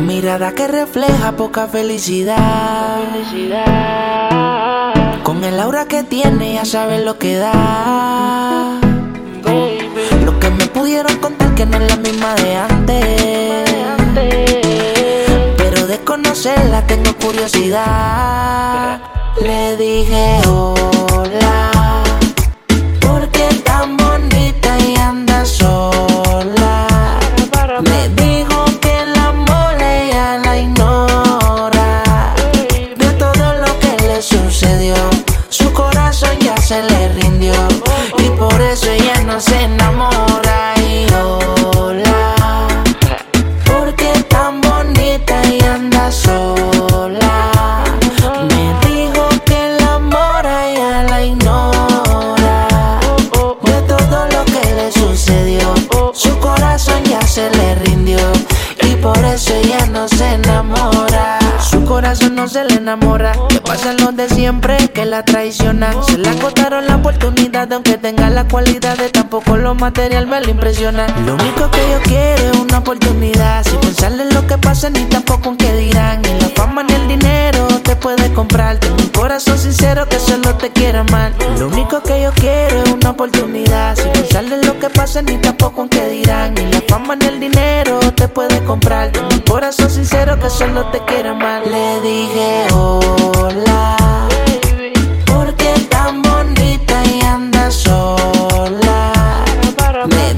Mirada que refleja poca felicidad. Con el aura que tiene, ya sabes lo que da. Lo que me pudieron contar que no es la misma de antes. Pero de conocerla tengo curiosidad. Le dije hola. Se le rindió. Y por eso ella no se enamora. Y hola, ¿por qué tan bonita y anda sola? Me dijo que el amor a ella la ignora. De todo lo que le sucedió, su corazón ya se le rindió. Y por eso ella no corazón no se le enamora. Que pasa lo de siempre que la traicionan. Se le agotaron la oportunidad, aunque tenga las cualidades, tampoco lo material me lo impresiona. Lo único que yo quiero es una oportunidad. Sin pensarle en lo que pasa ni tampoco en un corazón sincero que solo te quiere amar. Lo único que yo quiero es una oportunidad. Sin pensarle en lo que pasa ni tampoco en qué dirán. Ni la fama ni el dinero te puede comprar. Un corazón sincero que solo te quiere amar. Le dije hola. ¿Por qué tan bonita y anda sola? Me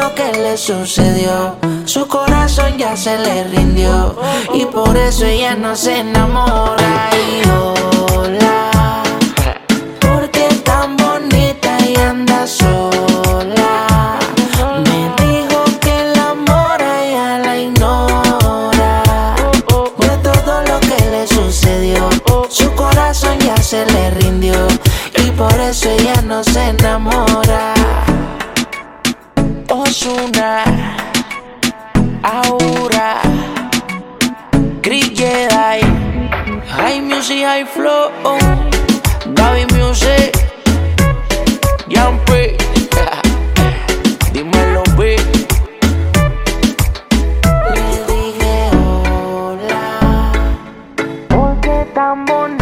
lo que le sucedió, su corazón ya se le rindió. Y por eso ella no se enamora. Y hola, ¿por qué tan bonita y anda sola? Me dijo que el amor ella la ignora. De todo lo que le sucedió, su corazón ya se le rindió. Y por eso ella no se enamora es una aura Chris Jedi. High Music, High Flow. David Music. Young P Dímelo B Les dije hola Porque tan bonito